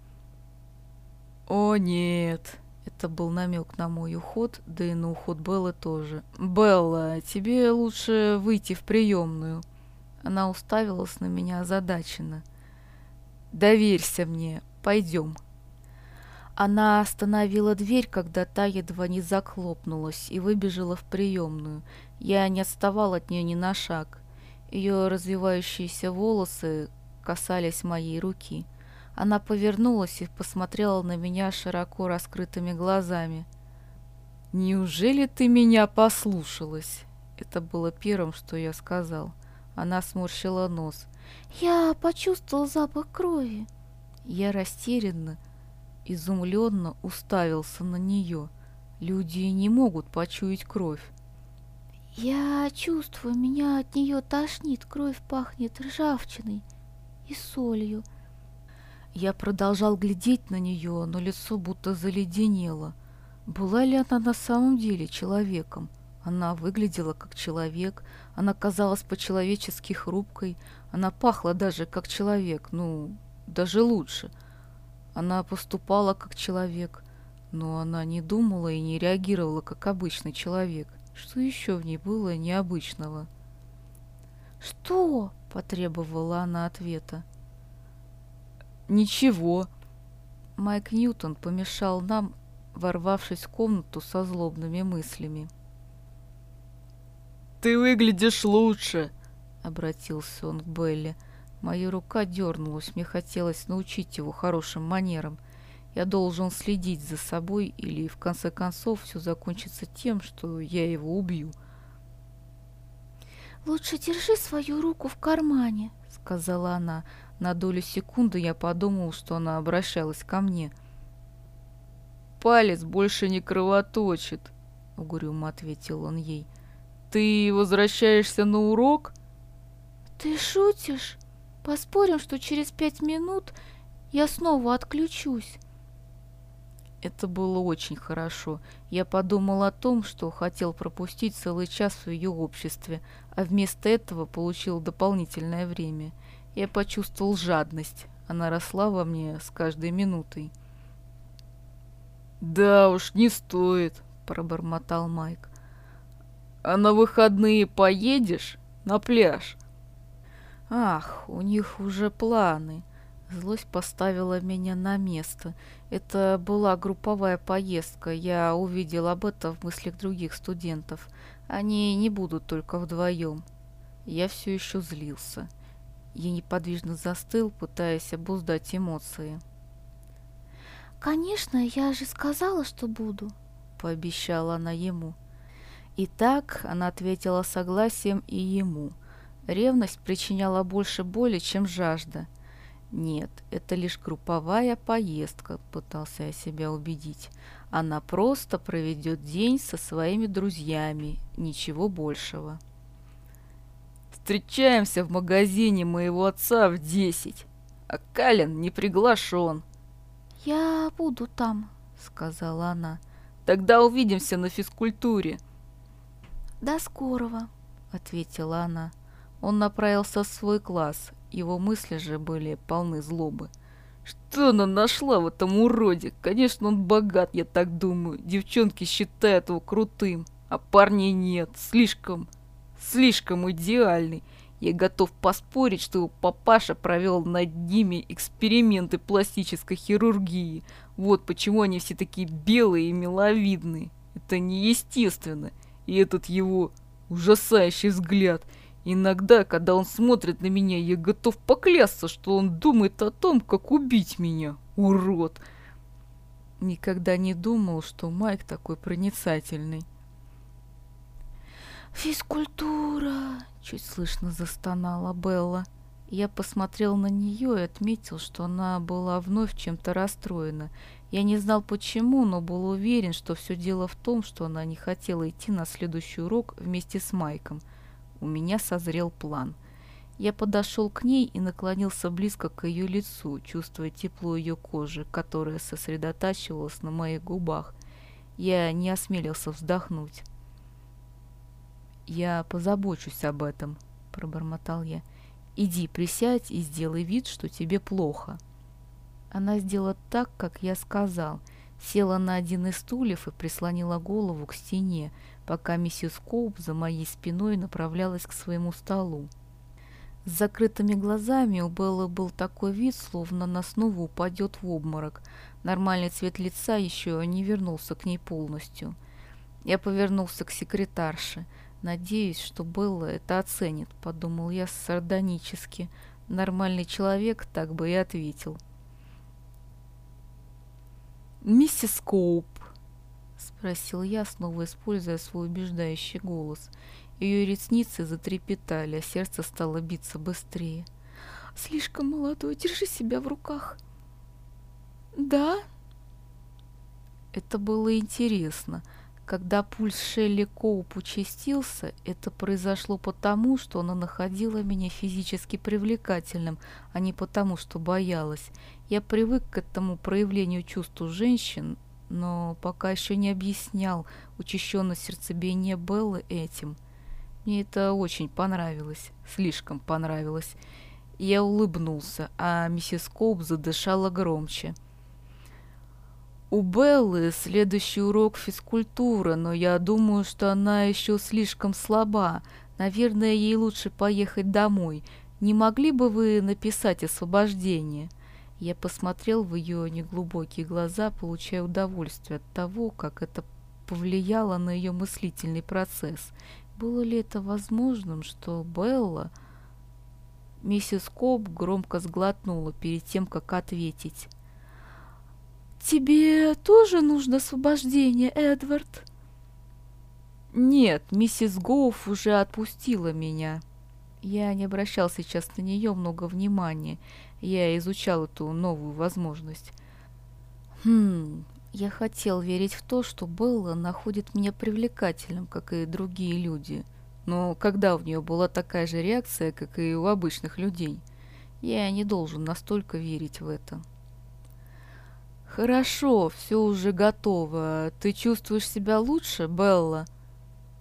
«О, нет!» Это был намек на мой уход, да и на уход Беллы тоже. «Белла, тебе лучше выйти в приемную». Она уставилась на меня озадаченно. «Доверься мне, пойдем». Она остановила дверь, когда та едва не захлопнулась, и выбежала в приемную. Я не отставал от нее ни на шаг. Ее развивающиеся волосы касались моей руки. Она повернулась и посмотрела на меня широко раскрытыми глазами. «Неужели ты меня послушалась?» Это было первым, что я сказал. Она сморщила нос. «Я почувствовал запах крови». Я растерянно, изумленно уставился на нее. Люди не могут почуять кровь. «Я чувствую, меня от нее тошнит, кровь пахнет ржавчиной и солью». Я продолжал глядеть на нее, но лицо будто заледенело. Была ли она на самом деле человеком? Она выглядела как человек, она казалась по-человечески хрупкой, она пахла даже как человек, ну, даже лучше. Она поступала как человек, но она не думала и не реагировала как обычный человек. Что еще в ней было необычного? «Что?» – потребовала она ответа. «Ничего». Майк Ньютон помешал нам, ворвавшись в комнату со злобными мыслями. «Ты выглядишь лучше!» — обратился он к Белли. Моя рука дернулась, мне хотелось научить его хорошим манерам. Я должен следить за собой, или в конце концов все закончится тем, что я его убью. «Лучше держи свою руку в кармане», — сказала она. На долю секунды я подумал, что она обращалась ко мне. «Палец больше не кровоточит», — угрюмо ответил он ей. «Ты возвращаешься на урок?» «Ты шутишь? Поспорим, что через пять минут я снова отключусь». Это было очень хорошо. Я подумал о том, что хотел пропустить целый час в ее обществе, а вместо этого получил дополнительное время — я почувствовал жадность. Она росла во мне с каждой минутой. «Да уж, не стоит», — пробормотал Майк. «А на выходные поедешь на пляж?» «Ах, у них уже планы». Злость поставила меня на место. Это была групповая поездка. Я увидел об этом в мыслях других студентов. Они не будут только вдвоем. Я все еще злился. Я неподвижно застыл, пытаясь обуздать эмоции. «Конечно, я же сказала, что буду», — пообещала она ему. И так она ответила согласием и ему. Ревность причиняла больше боли, чем жажда. Нет, это лишь групповая поездка, пытался я себя убедить. Она просто проведет день со своими друзьями, ничего большего. Встречаемся в магазине моего отца в десять, а Калин не приглашен. «Я буду там», — сказала она. «Тогда увидимся на физкультуре». «До скорого», — ответила она. Он направился в свой класс, его мысли же были полны злобы. Что она нашла в этом уроде? Конечно, он богат, я так думаю. Девчонки считают его крутым, а парней нет. Слишком слишком идеальный. Я готов поспорить, что папаша провел над ними эксперименты пластической хирургии. Вот почему они все такие белые и миловидные. Это неестественно. И этот его ужасающий взгляд. Иногда, когда он смотрит на меня, я готов поклясться, что он думает о том, как убить меня. Урод! Никогда не думал, что Майк такой проницательный. «Физкультура!» — чуть слышно застонала Белла. Я посмотрел на нее и отметил, что она была вновь чем-то расстроена. Я не знал почему, но был уверен, что все дело в том, что она не хотела идти на следующий урок вместе с Майком. У меня созрел план. Я подошел к ней и наклонился близко к ее лицу, чувствуя тепло ее кожи, которая сосредотачивалась на моих губах. Я не осмелился вздохнуть. «Я позабочусь об этом», — пробормотал я. «Иди, присядь и сделай вид, что тебе плохо». Она сделала так, как я сказал, села на один из стульев и прислонила голову к стене, пока миссис Коуп за моей спиной направлялась к своему столу. С закрытыми глазами у Беллы был такой вид, словно она снова упадет в обморок. Нормальный цвет лица еще не вернулся к ней полностью. Я повернулся к секретарше. Надеюсь, что Белла это оценит, подумал я сардонически. Нормальный человек так бы и ответил. «Миссис Коуп», — спросил я, снова используя свой убеждающий голос — ее ресницы затрепетали, а сердце стало биться быстрее. «Слишком молодой, держи себя в руках!» «Да?» Это было интересно. Когда пульс Шелли Коуп участился, это произошло потому, что она находила меня физически привлекательным, а не потому, что боялась. Я привык к этому проявлению чувств женщин, но пока еще не объяснял учащенное сердцебиение Беллы этим – мне это очень понравилось, слишком понравилось. Я улыбнулся, а миссис Коуп задышала громче. У Беллы следующий урок физкультура, но я думаю, что она еще слишком слаба. Наверное, ей лучше поехать домой. Не могли бы вы написать освобождение? Я посмотрел в ее неглубокие глаза, получая удовольствие от того, как это повлияло на ее мыслительный процесс. Было ли это возможным, что Белла... Миссис Коб громко сглотнула перед тем, как ответить. «Тебе тоже нужно освобождение, Эдвард?» «Нет, миссис Гоуф уже отпустила меня». Я не обращал сейчас на нее много внимания. Я изучал эту новую возможность. «Хм, я хотел верить в то, что Белла находит меня привлекательным, как и другие люди. Но когда у нее была такая же реакция, как и у обычных людей, я не должен настолько верить в это. «Хорошо, все уже готово. Ты чувствуешь себя лучше, Белла?»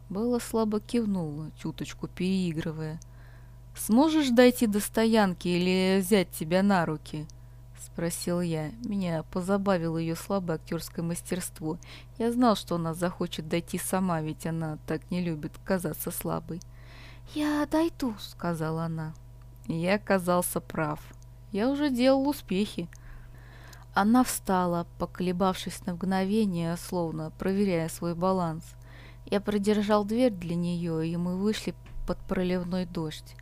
Белла слабо кивнула, чуточку переигрывая. «Сможешь дойти до стоянки или взять тебя на руки?» спросил я. Меня позабавило ее слабое актерское мастерство. Я знал, что она захочет дойти сама, ведь она так не любит казаться слабой. «Я дойду», — сказала она. Я оказался прав. Я уже делал успехи. Она встала, поколебавшись на мгновение, словно проверяя свой баланс. Я продержал дверь для нее, и мы вышли под проливной дождь.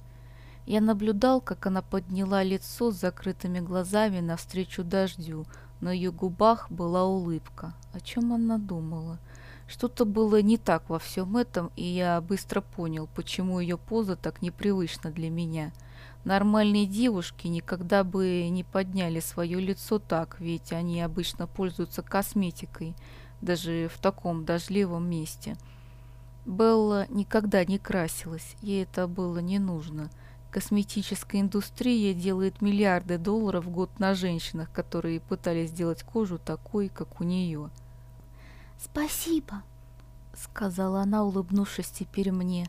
Я наблюдал, как она подняла лицо с закрытыми глазами навстречу дождю. На ее губах была улыбка. О чем она думала? Что-то было не так во всем этом, и я быстро понял, почему ее поза так непривычна для меня. Нормальные девушки никогда бы не подняли свое лицо так, ведь они обычно пользуются косметикой, даже в таком дождливом месте. Белла никогда не красилась, ей это было не нужно – Косметическая индустрия делает миллиарды долларов в год на женщинах, которые пытались сделать кожу такой, как у нее. «Спасибо», — сказала она, улыбнувшись теперь мне.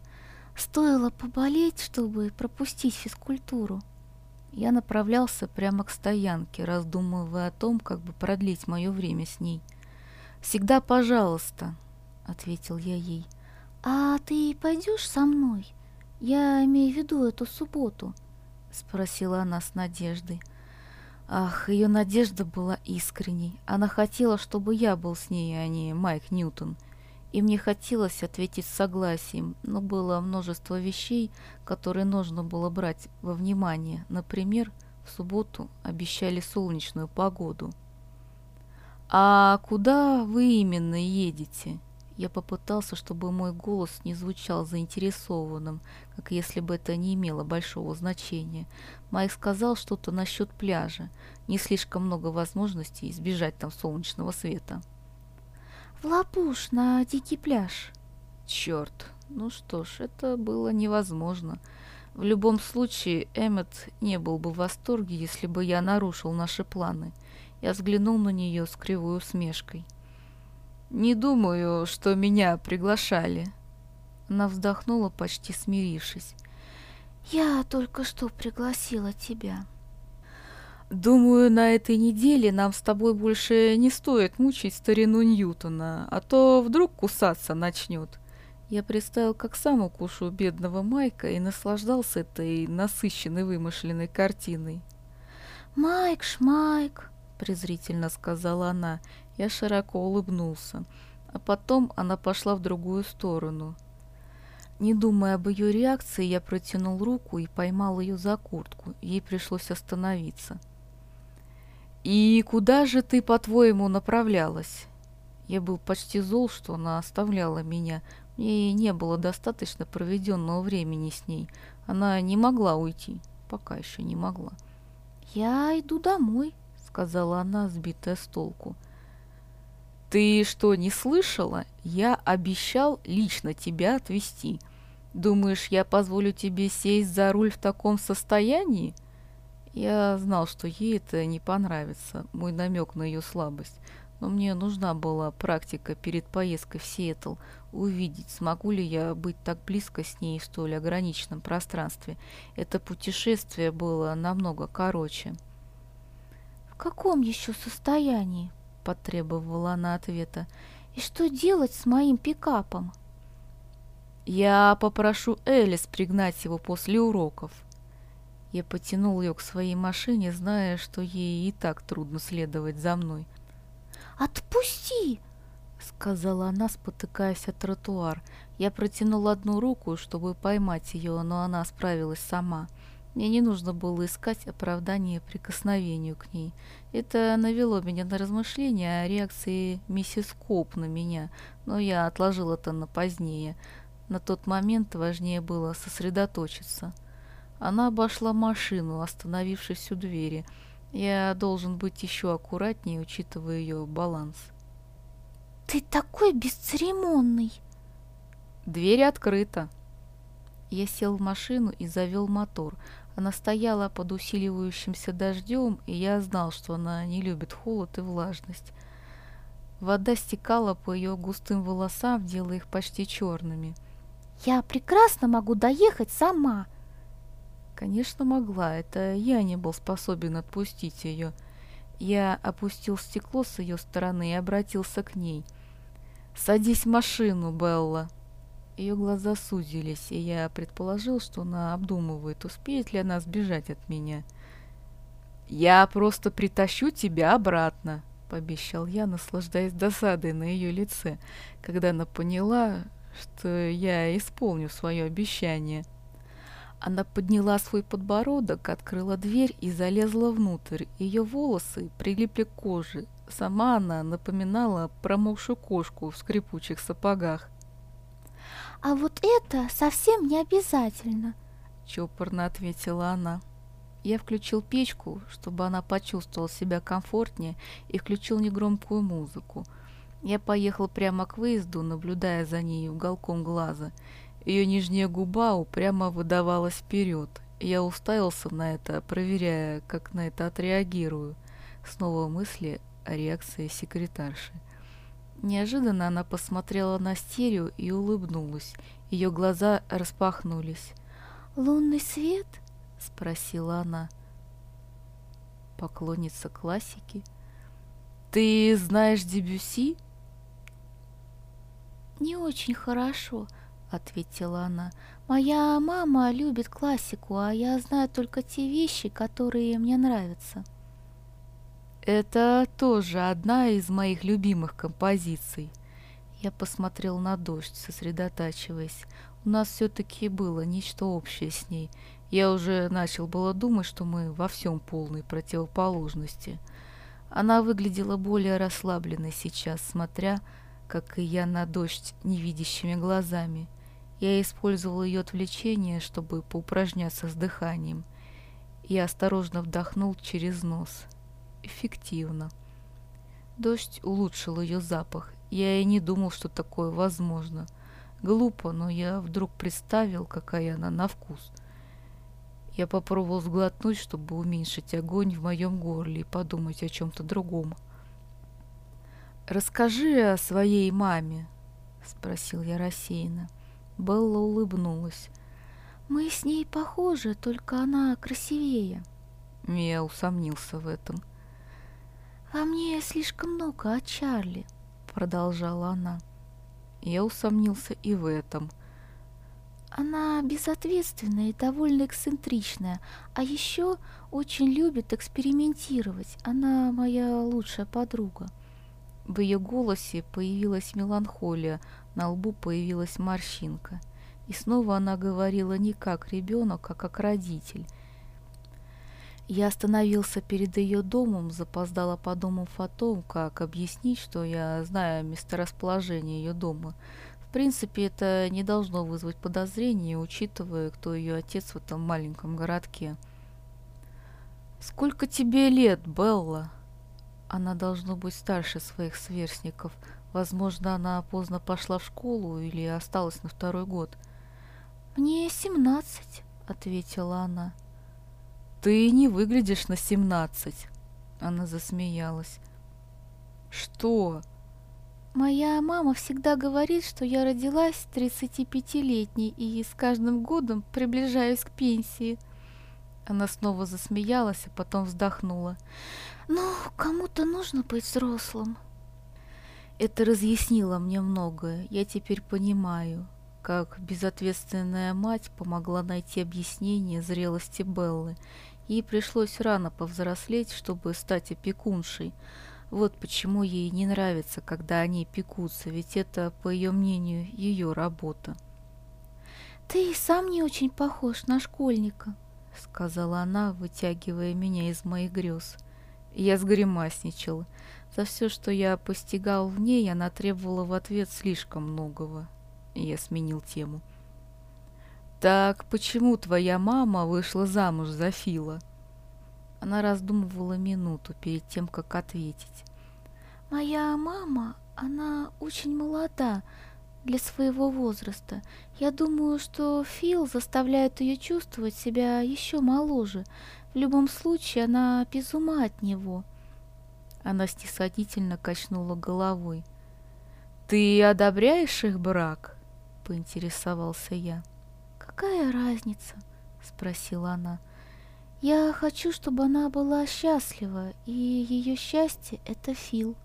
«Стоило поболеть, чтобы пропустить физкультуру». Я направлялся прямо к стоянке, раздумывая о том, как бы продлить мое время с ней. «Всегда пожалуйста», — ответил я ей. «А ты пойдешь со мной?» Я имею в виду эту субботу», — спросила она с надеждой. Ах, ее надежда была искренней. Она хотела, чтобы я был с ней, а не Майк Ньютон. И мне хотелось ответить согласием, но было множество вещей, которые нужно было брать во внимание. Например, в субботу обещали солнечную погоду. «А куда вы именно едете?» Я попытался, чтобы мой голос не звучал заинтересованным, как если бы это не имело большого значения. Майк сказал что-то насчет пляжа. Не слишком много возможностей избежать там солнечного света. «В Лапуш, на дикий пляж». Черт, ну что ж, это было невозможно. В любом случае, Эммет не был бы в восторге, если бы я нарушил наши планы. Я взглянул на нее с кривой усмешкой. «Не думаю, что меня приглашали». Она вздохнула, почти смирившись. «Я только что пригласила тебя». «Думаю, на этой неделе нам с тобой больше не стоит мучить старину Ньютона, а то вдруг кусаться начнет». Я представил, как сам укушу бедного Майка и наслаждался этой насыщенной вымышленной картиной. «Майк, шмайк!» — презрительно сказала она, я широко улыбнулся, а потом она пошла в другую сторону. Не думая об ее реакции, я протянул руку и поймал ее за куртку. Ей пришлось остановиться. «И куда же ты, по-твоему, направлялась?» Я был почти зол, что она оставляла меня. Мне не было достаточно проведенного времени с ней. Она не могла уйти. Пока еще не могла. «Я иду домой», — сказала она, сбитая с толку. «Ты что, не слышала? Я обещал лично тебя отвезти. Думаешь, я позволю тебе сесть за руль в таком состоянии?» Я знал, что ей это не понравится, мой намек на ее слабость. Но мне нужна была практика перед поездкой в Сиэтл, увидеть, смогу ли я быть так близко с ней в столь ограниченном пространстве. Это путешествие было намного короче. «В каком еще состоянии?» потребовала она ответа. «И что делать с моим пикапом?» «Я попрошу Элис пригнать его после уроков». Я потянул ее к своей машине, зная, что ей и так трудно следовать за мной. «Отпусти!» — сказала она, спотыкаясь о тротуар. Я протянул одну руку, чтобы поймать ее, но она справилась сама. Мне не нужно было искать оправдание прикосновению к ней. Это навело меня на размышления о реакции миссис Коп на меня, но я отложил это на позднее. На тот момент важнее было сосредоточиться. Она обошла машину, остановившись у двери. Я должен быть еще аккуратнее, учитывая ее баланс. «Ты такой бесцеремонный!» Дверь открыта. Я сел в машину и завел мотор. Она стояла под усиливающимся дождем, и я знал, что она не любит холод и влажность. Вода стекала по ее густым волосам, делая их почти черными. «Я прекрасно могу доехать сама!» Конечно, могла. Это я не был способен отпустить ее. Я опустил стекло с ее стороны и обратился к ней. «Садись в машину, Белла!» Ее глаза сузились, и я предположил, что она обдумывает, успеет ли она сбежать от меня. «Я просто притащу тебя обратно», — пообещал я, наслаждаясь досадой на ее лице, когда она поняла, что я исполню свое обещание. Она подняла свой подбородок, открыла дверь и залезла внутрь. Ее волосы прилипли к коже. Сама она напоминала промокшую кошку в скрипучих сапогах. «А вот это совсем не обязательно», — чопорно ответила она. Я включил печку, чтобы она почувствовала себя комфортнее, и включил негромкую музыку. Я поехал прямо к выезду, наблюдая за ней уголком глаза. Ее нижняя губа упрямо выдавалась вперед. Я уставился на это, проверяя, как на это отреагирую. Снова мысли о реакции секретарши. Неожиданно она посмотрела на стерео и улыбнулась. Ее глаза распахнулись. «Лунный свет?» — спросила она. Поклонница классики. «Ты знаешь Дебюси?» «Не очень хорошо, — ответила она. «Моя мама любит классику, а я знаю только те вещи, которые мне нравятся». «Это тоже одна из моих любимых композиций». Я посмотрел на дождь, сосредотачиваясь. У нас все-таки было нечто общее с ней. Я уже начал было думать, что мы во всем полной противоположности. Она выглядела более расслабленной сейчас, смотря, как и я, на дождь невидящими глазами. Я использовал ее отвлечение, чтобы поупражняться с дыханием. Я осторожно вдохнул через нос. Эффективно. Дождь улучшил ее запах. Я и не думал, что такое возможно. Глупо, но я вдруг представил, какая она на вкус. Я попробовал сглотнуть, чтобы уменьшить огонь в моем горле и подумать о чем-то другом. «Расскажи о своей маме», — спросил я рассеянно. Белла улыбнулась. «Мы с ней похожи, только она красивее». Я усомнился в этом. «Во мне слишком много от Чарли», — продолжала она. Я усомнился и в этом. Она безответственная и довольно эксцентричная, а еще очень любит экспериментировать. Она моя лучшая подруга. В ее голосе появилась меланхолия, на лбу появилась морщинка. И снова она говорила не как ребенок, а как родитель. Я остановился перед ее домом, запоздало подумав о том, как объяснить, что я знаю месторасположение ее дома. В принципе, это не должно вызвать подозрения, учитывая, кто ее отец в этом маленьком городке. «Сколько тебе лет, Белла?» Она должно быть старше своих сверстников. Возможно, она поздно пошла в школу или осталась на второй год. «Мне семнадцать», — ответила она. «Ты не выглядишь на семнадцать», — она засмеялась. «Что?» «Моя мама всегда говорит, что я родилась 35-летней и с каждым годом приближаюсь к пенсии». Она снова засмеялась, а потом вздохнула. «Ну, кому-то нужно быть взрослым». Это разъяснило мне многое. Я теперь понимаю, как безответственная мать помогла найти объяснение зрелости Беллы. Ей пришлось рано повзрослеть, чтобы стать опекуншей. Вот почему ей не нравится, когда они пекутся, ведь это, по ее мнению, ее работа. «Ты и сам не очень похож на школьника», — сказала она, вытягивая меня из моих грез. Я сгримасничала. За все, что я постигал в ней, она требовала в ответ слишком многого. Я сменил тему. «Так почему твоя мама вышла замуж за Фила?» Она раздумывала минуту перед тем, как ответить. «Моя мама, она очень молода для своего возраста. Я думаю, что Фил заставляет ее чувствовать себя еще моложе. В любом случае, она без ума от него». Она снисходительно качнула головой. «Ты одобряешь их брак?» — поинтересовался я. «Какая разница?» — спросила она. «Я хочу, чтобы она была счастлива, и ее счастье — это Фил».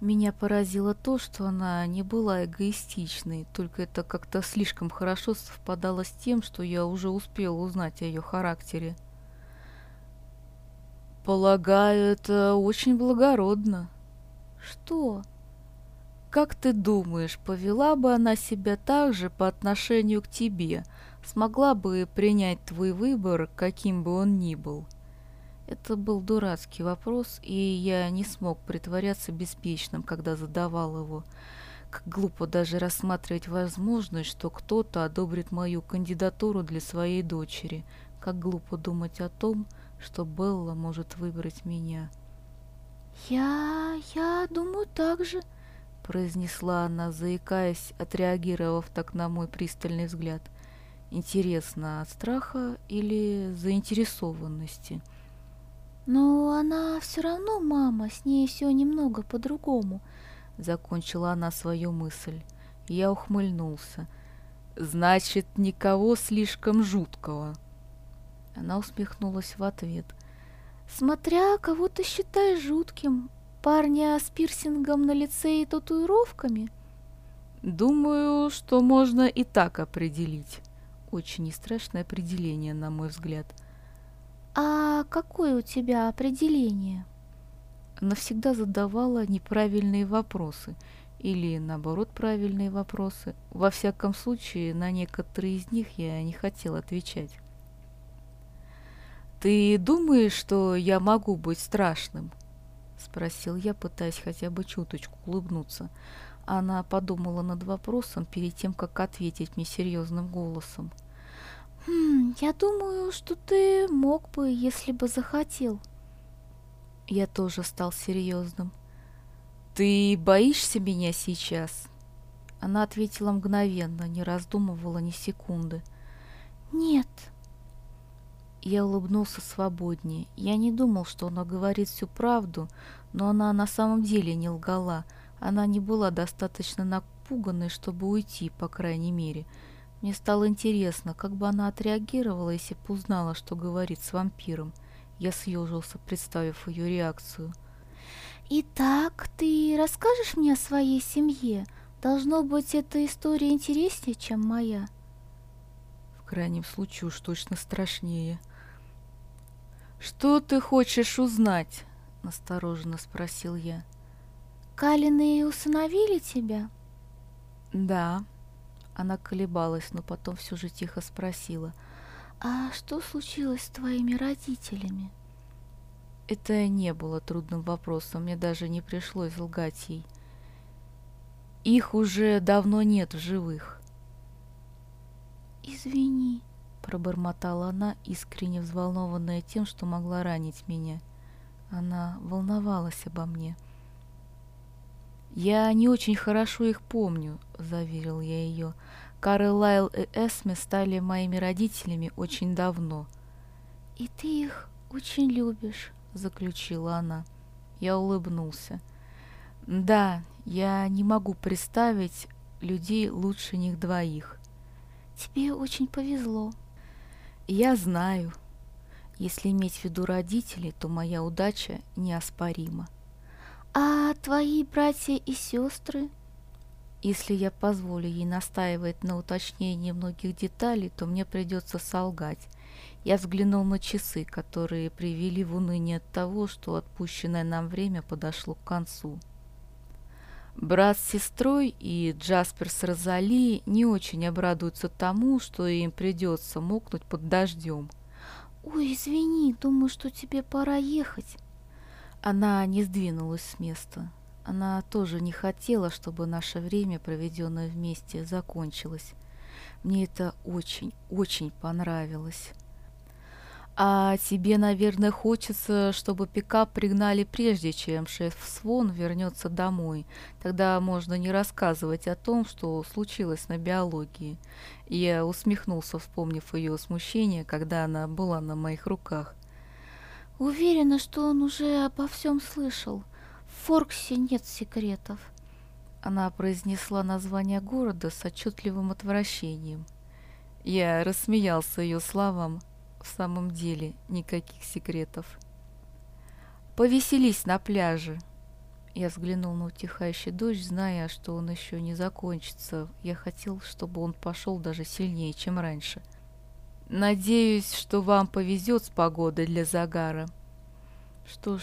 Меня поразило то, что она не была эгоистичной, только это как-то слишком хорошо совпадало с тем, что я уже успел узнать о ее характере. «Полагаю, это очень благородно». «Что?» «Как ты думаешь, повела бы она себя так же по отношению к тебе?» смогла бы принять твой выбор, каким бы он ни был? Это был дурацкий вопрос, и я не смог притворяться беспечным, когда задавал его. Как глупо даже рассматривать возможность, что кто-то одобрит мою кандидатуру для своей дочери. Как глупо думать о том, что Белла может выбрать меня. «Я... я думаю так же», — произнесла она, заикаясь, отреагировав так на мой пристальный взгляд. Интересно, от страха или заинтересованности? Но она все равно мама, с ней все немного по-другому. Закончила она свою мысль. Я ухмыльнулся. Значит, никого слишком жуткого. Она усмехнулась в ответ. Смотря кого ты считаешь жутким, парня с пирсингом на лице и татуировками? Думаю, что можно и так определить. Очень нестрашное определение, на мой взгляд. А какое у тебя определение? Она всегда задавала неправильные вопросы или, наоборот, правильные вопросы. Во всяком случае, на некоторые из них я не хотел отвечать. «Ты думаешь, что я могу быть страшным?» — спросил я, пытаясь хотя бы чуточку улыбнуться. Она подумала над вопросом перед тем, как ответить мне серьезным голосом. «Хм, я думаю, что ты мог бы, если бы захотел». Я тоже стал серьезным. «Ты боишься меня сейчас?» Она ответила мгновенно, не раздумывала ни секунды. «Нет». Я улыбнулся свободнее. Я не думал, что она говорит всю правду, но она на самом деле не лгала — она не была достаточно напуганной, чтобы уйти, по крайней мере. Мне стало интересно, как бы она отреагировала, если бы узнала, что говорит с вампиром. Я съежился, представив ее реакцию. «Итак, ты расскажешь мне о своей семье? Должно быть, эта история интереснее, чем моя». В крайнем случае уж точно страшнее. «Что ты хочешь узнать?» — настороженно спросил я. Калины усыновили тебя? Да. Она колебалась, но потом все же тихо спросила. А что случилось с твоими родителями? Это не было трудным вопросом, мне даже не пришлось лгать ей. Их уже давно нет в живых. «Извини», — пробормотала она, искренне взволнованная тем, что могла ранить меня. Она волновалась обо мне. «Я не очень хорошо их помню», — заверил я ее. «Карл Лайл и Эсме стали моими родителями очень давно». «И ты их очень любишь», — заключила она. Я улыбнулся. «Да, я не могу представить людей лучше них двоих». «Тебе очень повезло». «Я знаю. Если иметь в виду родителей, то моя удача неоспорима». А твои братья и сестры? Если я позволю ей настаивать на уточнении многих деталей, то мне придется солгать. Я взглянул на часы, которые привели в уныние от того, что отпущенное нам время подошло к концу. Брат с сестрой и Джаспер с Розали не очень обрадуются тому, что им придется мокнуть под дождем. «Ой, извини, думаю, что тебе пора ехать». Она не сдвинулась с места. Она тоже не хотела, чтобы наше время, проведенное вместе, закончилось. Мне это очень, очень понравилось. А тебе, наверное, хочется, чтобы пикап пригнали прежде, чем шеф Свон вернется домой. Тогда можно не рассказывать о том, что случилось на биологии. Я усмехнулся, вспомнив ее смущение, когда она была на моих руках. Уверена, что он уже обо всем слышал. В Форксе нет секретов. Она произнесла название города с отчетливым отвращением. Я рассмеялся ее словам. В самом деле, никаких секретов. Повеселись на пляже. Я взглянул на утихающий дождь, зная, что он еще не закончится. Я хотел, чтобы он пошел даже сильнее, чем раньше. — Надеюсь, что вам повезет с погодой для загара. Что ж,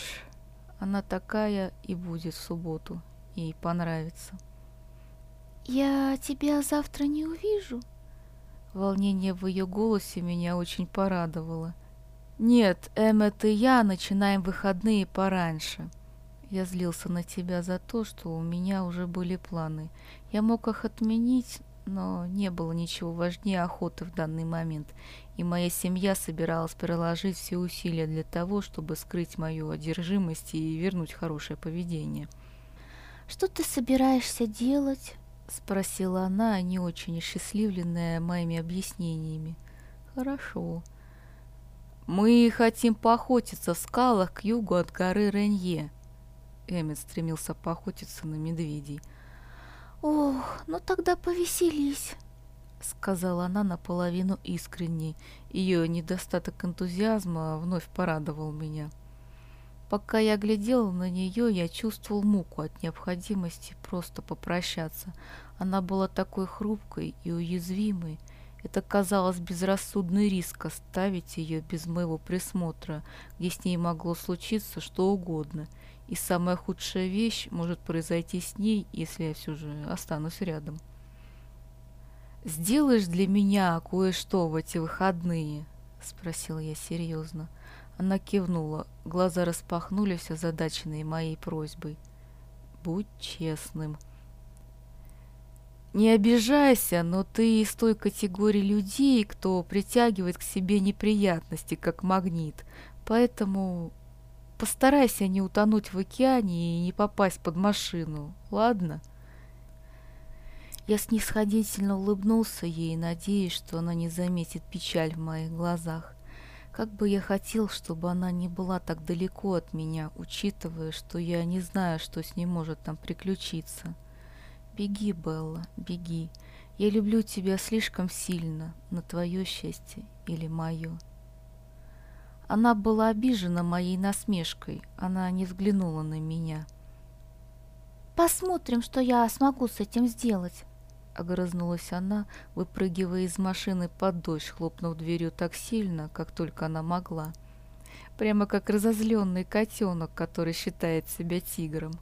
она такая и будет в субботу. Ей понравится. Я тебя завтра не увижу. Волнение в ее голосе меня очень порадовало. Нет, Эммет и я начинаем выходные пораньше. Я злился на тебя за то, что у меня уже были планы. Я мог их отменить, но не было ничего важнее охоты в данный момент, и моя семья собиралась приложить все усилия для того, чтобы скрыть мою одержимость и вернуть хорошее поведение. «Что ты собираешься делать?» — спросила она, не очень счастливленная моими объяснениями. «Хорошо. Мы хотим поохотиться в скалах к югу от горы Ренье». Эммет стремился поохотиться на медведей — «Ох, ну тогда повеселись», — сказала она наполовину искренне. Ее недостаток энтузиазма вновь порадовал меня. Пока я глядела на нее, я чувствовал муку от необходимости просто попрощаться. Она была такой хрупкой и уязвимой. Это казалось безрассудный риск оставить ее без моего присмотра, где с ней могло случиться что угодно. И самая худшая вещь может произойти с ней, если я все же останусь рядом. «Сделаешь для меня кое-что в эти выходные?» — спросила я серьезно. Она кивнула, глаза распахнулись, озадаченные моей просьбой. «Будь честным». Не обижайся, но ты из той категории людей, кто притягивает к себе неприятности, как магнит. Поэтому постарайся не утонуть в океане и не попасть под машину, ладно?» Я снисходительно улыбнулся ей, надеясь, что она не заметит печаль в моих глазах. Как бы я хотел, чтобы она не была так далеко от меня, учитывая, что я не знаю, что с ней может там приключиться. Беги, Белла, беги. Я люблю тебя слишком сильно, на твое счастье или мое. Она была обижена моей насмешкой, она не взглянула на меня. «Посмотрим, что я смогу с этим сделать», — огрызнулась она, выпрыгивая из машины под дождь, хлопнув дверью так сильно, как только она могла. Прямо как разозленный котенок, который считает себя тигром.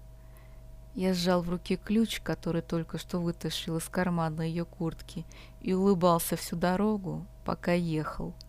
Я сжал в руке ключ, который только что вытащил из кармана ее куртки, и улыбался всю дорогу, пока ехал. —